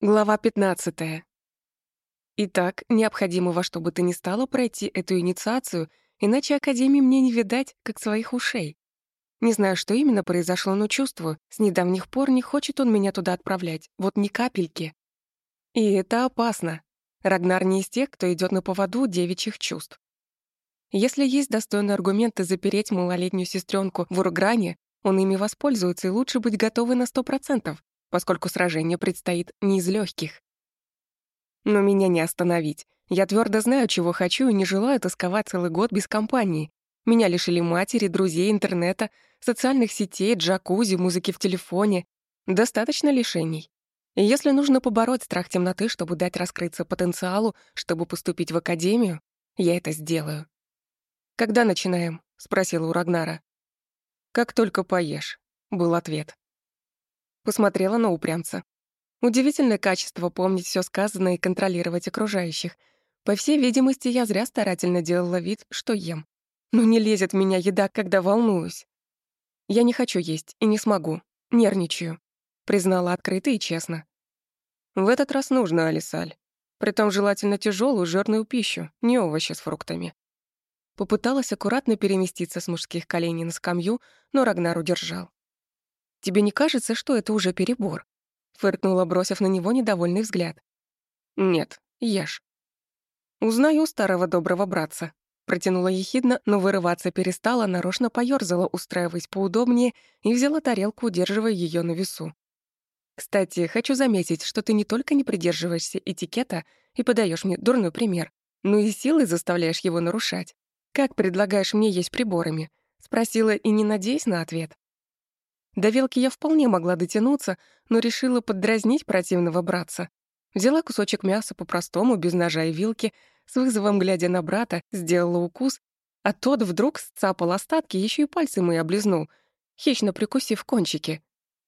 Глава 15. Итак, необходимо во что бы то ни стало пройти эту инициацию, иначе Академии мне не видать, как своих ушей. Не знаю, что именно произошло, но чувствую, с недавних пор не хочет он меня туда отправлять, вот ни капельки. И это опасно. Рагнар не из тех, кто идет на поводу девичьих чувств. Если есть достойные аргументы запереть малолетнюю сестренку в Ургране, он ими воспользуется, и лучше быть готовой на сто процентов поскольку сражение предстоит не из легких. Но меня не остановить. Я твердо знаю, чего хочу, и не желаю тосковать целый год без компании. Меня лишили матери, друзей, интернета, социальных сетей, джакузи, музыки в телефоне. Достаточно лишений. И если нужно побороть страх темноты, чтобы дать раскрыться потенциалу, чтобы поступить в академию, я это сделаю. «Когда начинаем?» — спросила у Рагнара. «Как только поешь», — был ответ. Посмотрела на упрямца. Удивительное качество помнить все сказанное и контролировать окружающих. По всей видимости, я зря старательно делала вид, что ем. Но не лезет в меня еда, когда волнуюсь. Я не хочу есть и не смогу. Нервничаю. Признала открыто и честно. В этот раз нужно, Алисаль. Притом желательно тяжелую жирную пищу, не овощи с фруктами. Попыталась аккуратно переместиться с мужских коленей на скамью, но Рагнар удержал. Тебе не кажется, что это уже перебор?» Фыркнула, бросив на него недовольный взгляд. «Нет, ешь». «Узнаю старого доброго братца», протянула ехидно, но вырываться перестала, нарочно поёрзала, устраиваясь поудобнее, и взяла тарелку, удерживая её на весу. «Кстати, хочу заметить, что ты не только не придерживаешься этикета и подаёшь мне дурной пример, но и силой заставляешь его нарушать. Как предлагаешь мне есть приборами?» Спросила и не надеясь на ответ. До вилки я вполне могла дотянуться, но решила поддразнить противного братца. Взяла кусочек мяса по-простому, без ножа и вилки, с вызовом глядя на брата, сделала укус, а тот вдруг сцапал остатки, еще и пальцы мои облизнул, хищно прикусив кончики.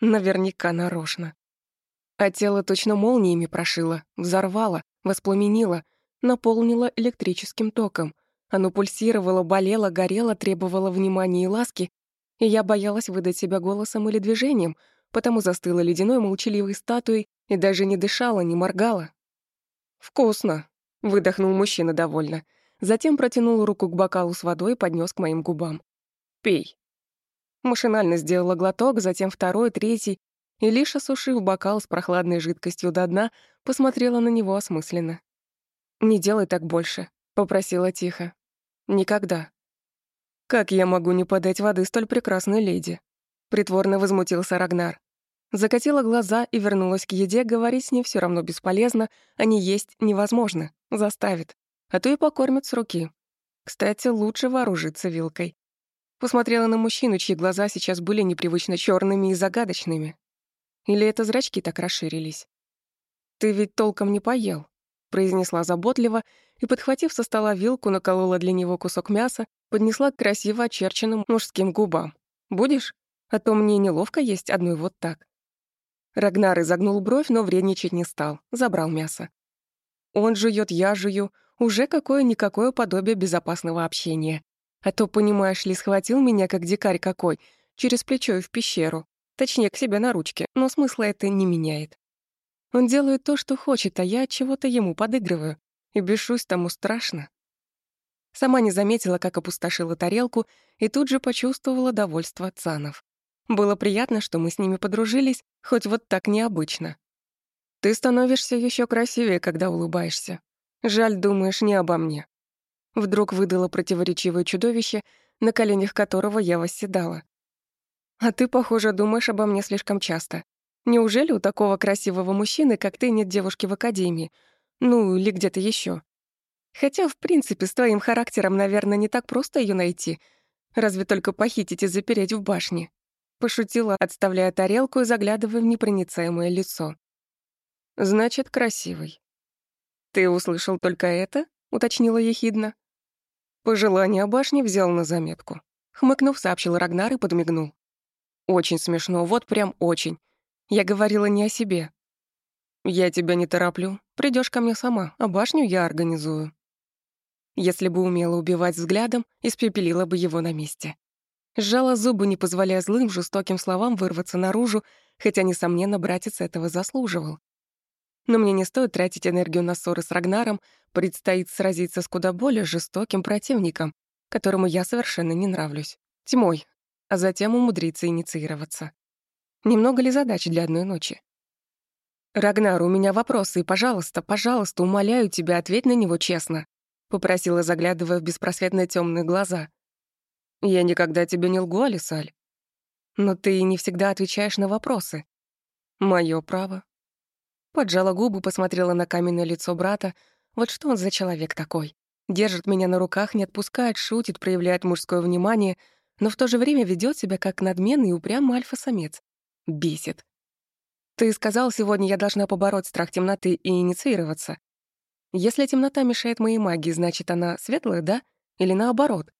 Наверняка нарочно. А тело точно молниями прошило, взорвало, воспламенило, наполнило электрическим током. Оно пульсировало, болело, горело, требовало внимания и ласки, и я боялась выдать себя голосом или движением, потому застыла ледяной молчаливой статуей и даже не дышала, не моргала. «Вкусно!» — выдохнул мужчина довольно. Затем протянул руку к бокалу с водой и поднес к моим губам. «Пей». Машинально сделала глоток, затем второй, третий, и лишь осушив бокал с прохладной жидкостью до дна, посмотрела на него осмысленно. «Не делай так больше», — попросила тихо. «Никогда». «Как я могу не подать воды столь прекрасной леди?» Притворно возмутился Рагнар. Закатила глаза и вернулась к еде, говорить с ней все равно бесполезно, а не есть невозможно, заставит. А то и покормят с руки. Кстати, лучше вооружиться вилкой. Посмотрела на мужчину, чьи глаза сейчас были непривычно черными и загадочными. Или это зрачки так расширились? «Ты ведь толком не поел», — произнесла заботливо и, подхватив со стола вилку, наколола для него кусок мяса поднесла к красиво очерченным мужским губам. «Будешь? А то мне неловко есть одной вот так». Рагнар изогнул бровь, но вредничать не стал, забрал мясо. Он жует, я жую, уже какое-никакое подобие безопасного общения. А то, понимаешь ли, схватил меня, как дикарь какой, через плечо и в пещеру. Точнее, к себе на ручке, но смысла это не меняет. Он делает то, что хочет, а я чего-то ему подыгрываю. И бешусь тому страшно. Сама не заметила, как опустошила тарелку, и тут же почувствовала довольство Цанов. Было приятно, что мы с ними подружились, хоть вот так необычно. Ты становишься еще красивее, когда улыбаешься. Жаль, думаешь не обо мне. Вдруг выдало противоречивое чудовище, на коленях которого я восседала. А ты, похоже, думаешь обо мне слишком часто. Неужели у такого красивого мужчины, как ты, нет девушки в академии? Ну, или где-то еще? Хотя, в принципе, с твоим характером, наверное, не так просто ее найти. Разве только похитить и запереть в башне. Пошутила, отставляя тарелку и заглядывая в непроницаемое лицо. Значит, красивый. Ты услышал только это? уточнила ехидно. Пожелание о башне взял на заметку. Хмыкнув, сообщил Рагнар и подмигнул. Очень смешно, вот прям очень. Я говорила не о себе. Я тебя не тороплю. Придешь ко мне сама, а башню я организую. Если бы умела убивать взглядом, испепелила бы его на месте. Сжала зубы, не позволяя злым, жестоким словам вырваться наружу, хотя, несомненно, братец этого заслуживал. Но мне не стоит тратить энергию на ссоры с Рагнаром, предстоит сразиться с куда более жестоким противником, которому я совершенно не нравлюсь. Тьмой, а затем умудриться инициироваться. Немного ли задач для одной ночи? «Рагнар, у меня вопросы, и, пожалуйста, пожалуйста, умоляю тебя, ответь на него честно», — попросила, заглядывая в беспросветно темные глаза. «Я никогда тебе не лгу, Алисаль. Но ты не всегда отвечаешь на вопросы. Моё право». Поджала губы, посмотрела на каменное лицо брата. Вот что он за человек такой? Держит меня на руках, не отпускает, шутит, проявляет мужское внимание, но в то же время ведет себя как надменный и упрямый альфа-самец. Бесит. Ты сказал, сегодня я должна побороть страх темноты и инициироваться. Если темнота мешает моей магии, значит, она светлая, да? Или наоборот?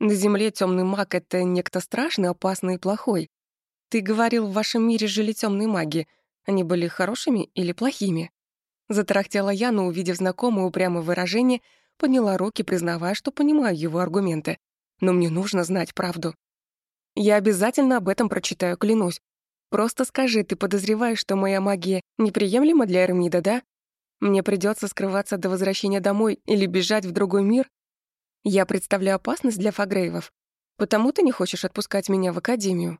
На Земле темный маг — это некто страшный, опасный и плохой. Ты говорил, в вашем мире жили темные маги. Они были хорошими или плохими? Затарахтела я, но, увидев знакомое упрямое выражение, подняла руки, признавая, что понимаю его аргументы. Но мне нужно знать правду. Я обязательно об этом прочитаю, клянусь. Просто скажи, ты подозреваешь, что моя магия неприемлема для Эрмида, да? Мне придется скрываться до возвращения домой или бежать в другой мир? Я представляю опасность для Фагрейвов. Потому ты не хочешь отпускать меня в академию.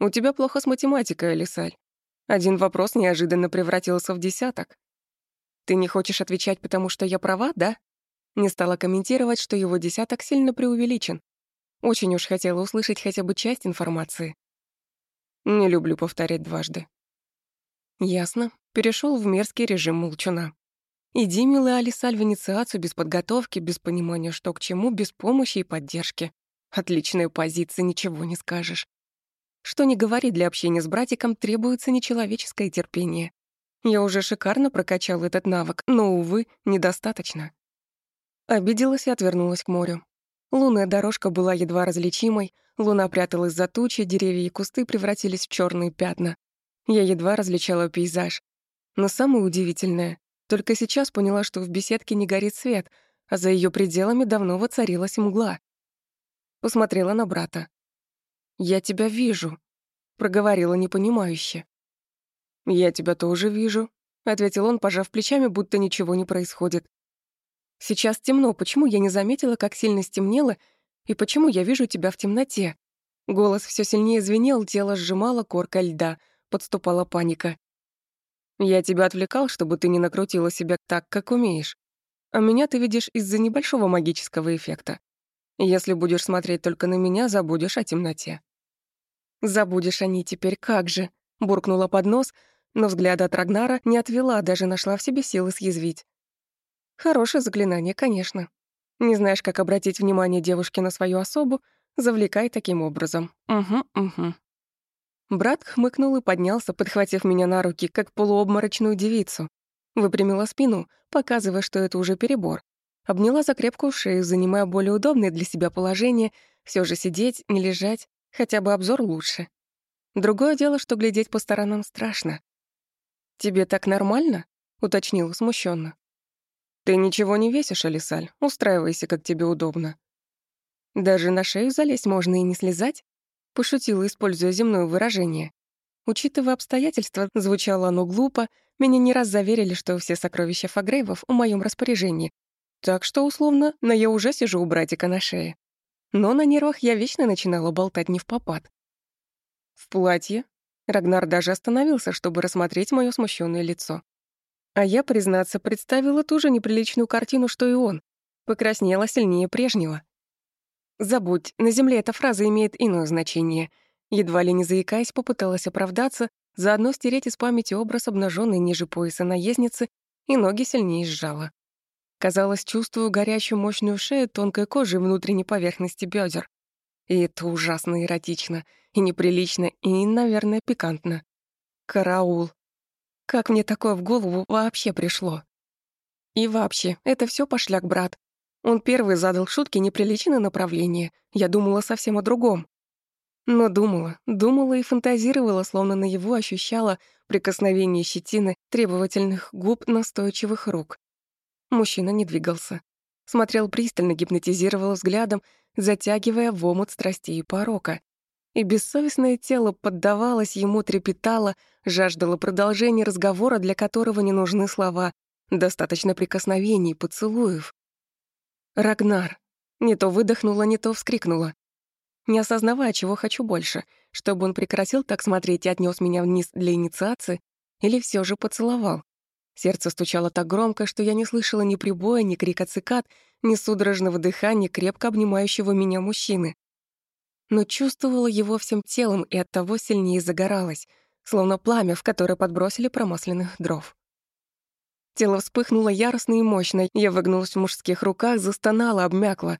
У тебя плохо с математикой, Алисаль. Один вопрос неожиданно превратился в десяток. Ты не хочешь отвечать, потому что я права, да? Не стала комментировать, что его десяток сильно преувеличен. Очень уж хотела услышать хотя бы часть информации. Не люблю повторять дважды. Ясно. Перешел в мерзкий режим молчуна. Иди, милый Алисаль, в инициацию без подготовки, без понимания, что к чему, без помощи и поддержки. Отличная позиция, ничего не скажешь. Что не говори, для общения с братиком требуется нечеловеческое терпение. Я уже шикарно прокачал этот навык, но, увы, недостаточно. Обиделась и отвернулась к морю. Лунная дорожка была едва различимой, луна пряталась за тучи, деревья и кусты превратились в черные пятна. Я едва различала пейзаж. Но самое удивительное, только сейчас поняла, что в беседке не горит свет, а за ее пределами давно воцарилась мгла. Посмотрела на брата. «Я тебя вижу», — проговорила непонимающе. «Я тебя тоже вижу», — ответил он, пожав плечами, будто ничего не происходит. Сейчас темно, почему я не заметила, как сильно стемнело, и почему я вижу тебя в темноте? Голос все сильнее звенел, тело сжимало корка льда, подступала паника. Я тебя отвлекал, чтобы ты не накрутила себя так, как умеешь. А меня ты видишь из-за небольшого магического эффекта. Если будешь смотреть только на меня, забудешь о темноте. Забудешь о ней теперь как же, буркнула под нос, но взгляда от Рагнара не отвела, даже нашла в себе силы съязвить. Хорошее заклинание, конечно. Не знаешь, как обратить внимание девушки на свою особу, завлекай таким образом. Угу, угу. Брат хмыкнул и поднялся, подхватив меня на руки, как полуобморочную девицу. Выпрямила спину, показывая, что это уже перебор. Обняла за крепкую шею, занимая более удобное для себя положение, все же сидеть, не лежать, хотя бы обзор лучше. Другое дело, что глядеть по сторонам страшно. «Тебе так нормально?» — уточнила смущенно. «Ты ничего не весишь, Алисаль. Устраивайся, как тебе удобно». «Даже на шею залезть можно и не слезать?» — пошутила, используя земное выражение. Учитывая обстоятельства, звучало оно глупо, меня не раз заверили, что все сокровища Фагрейвов в моем распоряжении. Так что, условно, но я уже сижу у братика на шее. Но на нервах я вечно начинала болтать не в попад. В платье Рагнар даже остановился, чтобы рассмотреть моё смущенное лицо. А я, признаться, представила ту же неприличную картину, что и он. Покраснела сильнее прежнего. Забудь, на земле эта фраза имеет иное значение. Едва ли не заикаясь, попыталась оправдаться, заодно стереть из памяти образ обнаженной ниже пояса наездницы и ноги сильнее сжала. Казалось, чувствую горячую мощную шею тонкой кожи внутренней поверхности бедер. И это ужасно эротично, и неприлично, и, наверное, пикантно. Караул. Как мне такое в голову вообще пришло? И вообще, это все пошляк, брат. Он первый задал шутки неприличное направление. Я думала совсем о другом. Но думала, думала и фантазировала, словно на его ощущала прикосновение щетины, требовательных губ, настойчивых рук. Мужчина не двигался. Смотрел пристально, гипнотизировал взглядом, затягивая в омут страстей и порока. И бессовестное тело поддавалось ему, трепетало, жаждало продолжения разговора, для которого не нужны слова, достаточно прикосновений, поцелуев. Рагнар. Не то выдохнула, не то вскрикнула. Не осознавая, чего хочу больше, чтобы он прекратил так смотреть и отнес меня вниз для инициации, или все же поцеловал. Сердце стучало так громко, что я не слышала ни прибоя, ни крика цикад, ни судорожного дыхания крепко обнимающего меня мужчины. Но чувствовала его всем телом и оттого сильнее загоралась, словно пламя, в которое подбросили промасленных дров. Тело вспыхнуло яростно и мощно, я выгнулась в мужских руках, застонала, обмякла,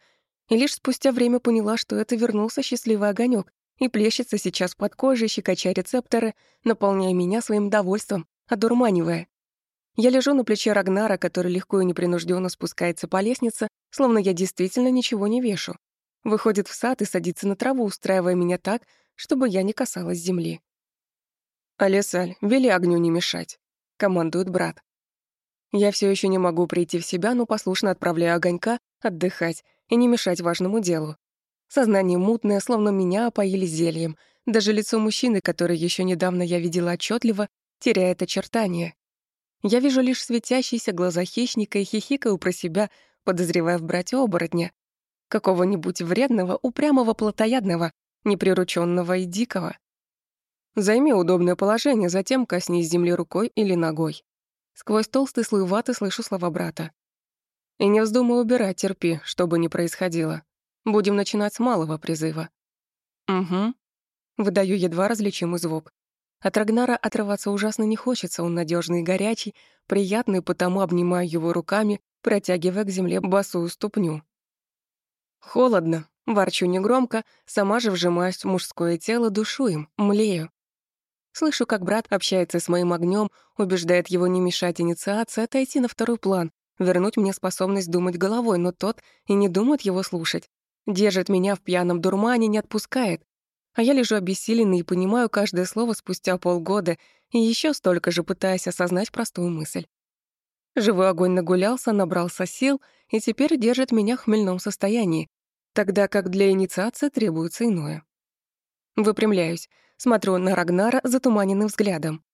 и лишь спустя время поняла, что это вернулся счастливый огонек и плещется сейчас под кожей, щекоча рецепторы, наполняя меня своим довольством, одурманивая. Я лежу на плече Рагнара, который легко и непринужденно спускается по лестнице, словно я действительно ничего не вешу. Выходит в сад и садится на траву, устраивая меня так, чтобы я не касалась земли. «Алисаль, вели огню не мешать», — командует брат. Я все еще не могу прийти в себя, но послушно отправляю огонька отдыхать и не мешать важному делу. Сознание мутное, словно меня опоили зельем. Даже лицо мужчины, которое еще недавно я видела отчетливо, теряет очертания. Я вижу лишь светящиеся глаза хищника и хихикаю про себя, подозревая в брате оборотня. Какого-нибудь вредного, упрямого, плотоядного, неприрученного и дикого. Займи удобное положение, затем коснись земли рукой или ногой. Сквозь толстый слой ваты слышу слова брата. И не вздумай убирать, терпи, что бы ни происходило. Будем начинать с малого призыва. Угу. Выдаю едва различимый звук. От Рагнара отрываться ужасно не хочется, он надежный и горячий, приятный, потому обнимаю его руками, протягивая к земле босую ступню. Холодно, ворчу негромко, сама же вжимаюсь в мужское тело, душу им, млею. Слышу, как брат общается с моим огнем, убеждает его не мешать инициации, отойти на второй план, вернуть мне способность думать головой, но тот и не думает его слушать. Держит меня в пьяном дурмане, не отпускает, а я лежу обессиленный и понимаю каждое слово спустя полгода и еще столько же пытаясь осознать простую мысль. Живой огонь нагулялся, набрался сил и теперь держит меня в хмельном состоянии, тогда как для инициации требуется иное. Выпрямляюсь, смотрю на Рагнара затуманенным взглядом.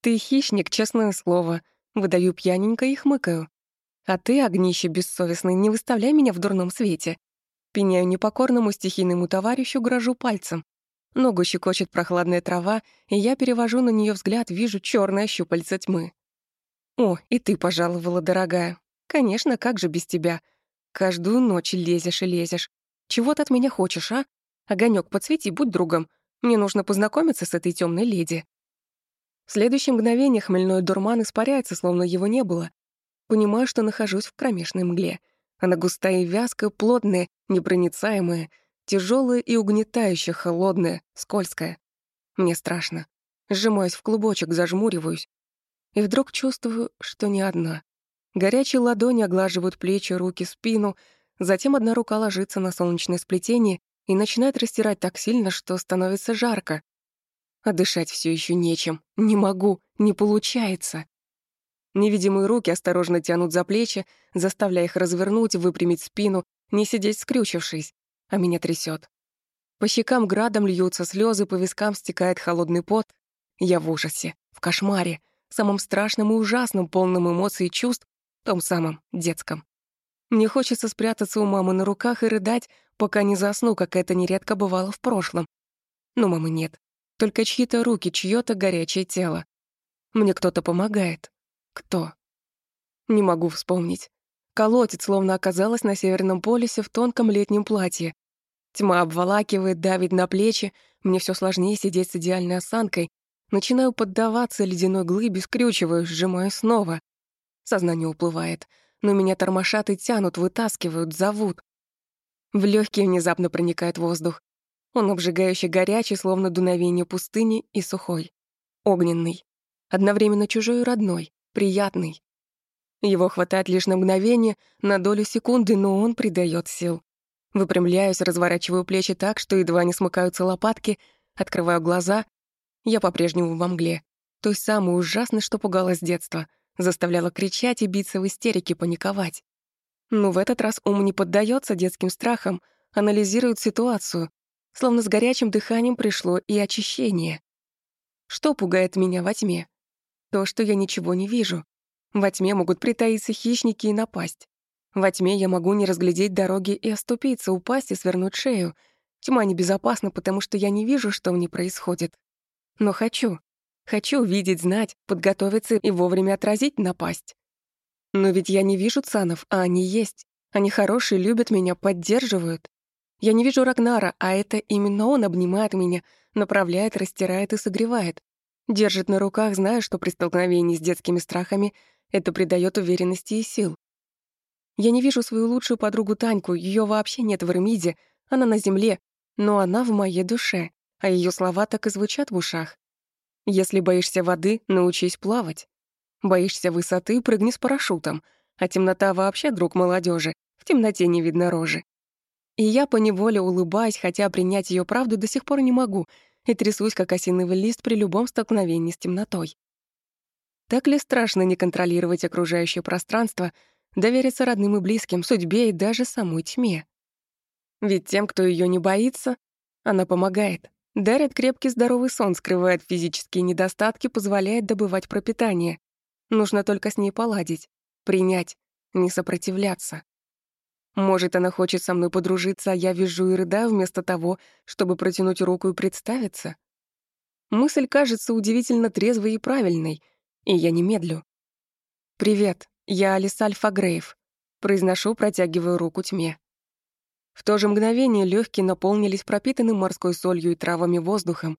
«Ты хищник, честное слово», — выдаю пьяненько и хмыкаю. «А ты, огнище бессовестный, не выставляй меня в дурном свете. Пеняю непокорному стихийному товарищу, грожу пальцем. Ногу щекочет прохладная трава, и я перевожу на нее взгляд, вижу черное щупальце тьмы. «О, и ты пожаловала, дорогая. Конечно, как же без тебя? Каждую ночь лезешь и лезешь. Чего ты от меня хочешь, а? Огонек, подсвети, будь другом. Мне нужно познакомиться с этой темной леди». В следующее мгновение хмельной дурман испаряется, словно его не было. Понимаю, что нахожусь в кромешной мгле — она густая и вязкая, плотная, непроницаемая, тяжелая и угнетающая, холодная, скользкая. Мне страшно. Сжимаюсь в клубочек, зажмуриваюсь. И вдруг чувствую, что не одна. Горячие ладони оглаживают плечи, руки, спину. Затем одна рука ложится на солнечное сплетение и начинает растирать так сильно, что становится жарко. А дышать все еще нечем. Не могу, не получается. Невидимые руки осторожно тянут за плечи, заставляя их развернуть, выпрямить спину, не сидеть скрючившись, а меня трясет. По щекам градом льются слезы, по вискам стекает холодный пот. Я в ужасе, в кошмаре, самом страшном и ужасном, полном эмоций и чувств, том самом детском. Мне хочется спрятаться у мамы на руках и рыдать, пока не засну, как это нередко бывало в прошлом. Но мамы нет. Только чьи-то руки, чьё-то горячее тело. Мне кто-то помогает. Кто? Не могу вспомнить. Колотец словно оказалась на Северном полюсе в тонком летнем платье. Тьма обволакивает, давит на плечи, мне все сложнее сидеть с идеальной осанкой. Начинаю поддаваться ледяной глыбе, скрючиваю, сжимаю снова. Сознание уплывает, но меня тормошат и тянут, вытаскивают, зовут. В легкие внезапно проникает воздух. Он обжигающе горячий, словно дуновение пустыни, и сухой. Огненный. Одновременно чужой и родной приятный. Его хватает лишь на мгновение, на долю секунды, но он придает сил. Выпрямляюсь, разворачиваю плечи так, что едва не смыкаются лопатки, открываю глаза. Я по-прежнему во мгле. Той самой ужасной, что пугала с детства. Заставляла кричать и биться в истерике, паниковать. Но в этот раз ум не поддается детским страхам, анализирует ситуацию. словно с горячим дыханием пришло и очищение. Что пугает меня во тьме? То, что я ничего не вижу. Во тьме могут притаиться хищники и напасть. Во тьме я могу не разглядеть дороги и оступиться, упасть и свернуть шею. Тьма небезопасна, потому что я не вижу, что в ней происходит. Но хочу. Хочу видеть, знать, подготовиться и вовремя отразить напасть. Но ведь я не вижу цанов, а они есть. Они хорошие, любят меня, поддерживают. Я не вижу Рагнара, а это именно он обнимает меня, направляет, растирает и согревает. Держит на руках, зная, что при столкновении с детскими страхами это придает уверенности и сил. Я не вижу свою лучшую подругу Таньку, ее вообще нет в Эрмиде, она на земле, но она в моей душе, а ее слова так и звучат в ушах. Если боишься воды, научись плавать. Боишься высоты, прыгни с парашютом. А темнота вообще друг молодежи. В темноте не видно рожи. И я поневоле улыбаюсь, хотя принять ее правду до сих пор не могу, и трясусь, как осиновый лист при любом столкновении с темнотой. Так ли страшно не контролировать окружающее пространство, довериться родным и близким, судьбе и даже самой тьме? Ведь тем, кто ее не боится, она помогает. Дарит крепкий здоровый сон, скрывает физические недостатки, позволяет добывать пропитание. Нужно только с ней поладить, принять, не сопротивляться. Может, она хочет со мной подружиться, а я вижу и рыдаю вместо того, чтобы протянуть руку и представиться? Мысль кажется удивительно трезвой и правильной, и я не медлю. «Привет, я Алиса Альфа-Грейв», — произношу, протягивая руку тьме. В то же мгновение легкие наполнились пропитанным морской солью и травами воздухом.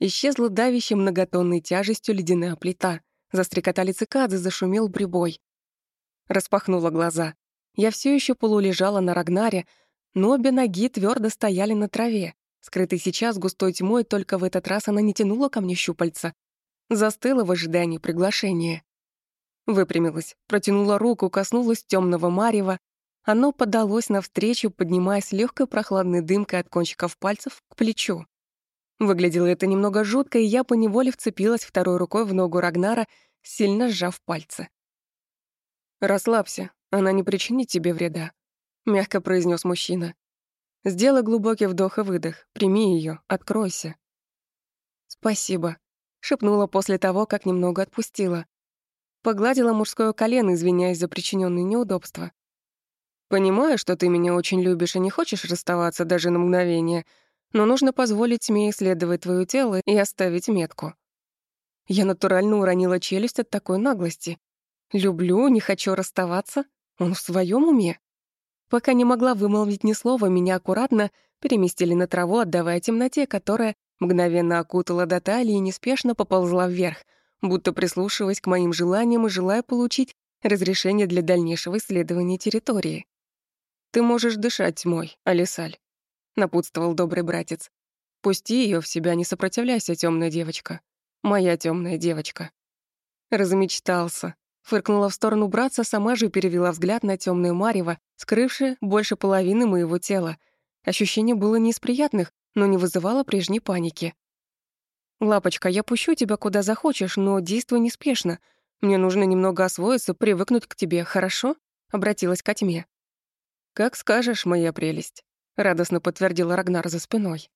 Исчезла давящей многотонной тяжестью ледяная плита. Застрекотали цикады, зашумел прибой. Распахнула глаза. Я все еще полулежала на Рагнаре, но обе ноги твердо стояли на траве. Скрытой сейчас густой тьмой, только в этот раз она не тянула ко мне щупальца. Застыла в ожидании приглашения. Выпрямилась, протянула руку, коснулась темного марева. Оно подалось навстречу, поднимаясь легкой прохладной дымкой от кончиков пальцев к плечу. Выглядело это немного жутко, и я поневоле вцепилась второй рукой в ногу Рагнара, сильно сжав пальцы. «Расслабься, она не причинит тебе вреда», — мягко произнес мужчина. «Сделай глубокий вдох и выдох, прими ее, откройся». «Спасибо», — шепнула после того, как немного отпустила. Погладила мужское колено, извиняясь за причиненные неудобства. «Понимаю, что ты меня очень любишь и не хочешь расставаться даже на мгновение, но нужно позволить мне исследовать твое тело и оставить метку». Я натурально уронила челюсть от такой наглости. «Люблю, не хочу расставаться? Он в своем уме? Пока не могла вымолвить ни слова, меня аккуратно переместили на траву, отдавая темноте, которая мгновенно окутала до талии и неспешно поползла вверх, будто прислушиваясь к моим желаниям и желая получить разрешение для дальнейшего исследования территории. «Ты можешь дышать тьмой, Алисаль», — напутствовал добрый братец. «Пусти ее в себя, не сопротивляйся, темная девочка. Моя темная девочка». Размечтался. Фыркнула в сторону братца, сама же перевела взгляд на темное марево, скрывшее больше половины моего тела. Ощущение было не из приятных, но не вызывало прежней паники. «Лапочка, я пущу тебя куда захочешь, но действуй неспешно. Мне нужно немного освоиться, привыкнуть к тебе, хорошо?» — обратилась к тьме. «Как скажешь, моя прелесть», — радостно подтвердила Рагнар за спиной.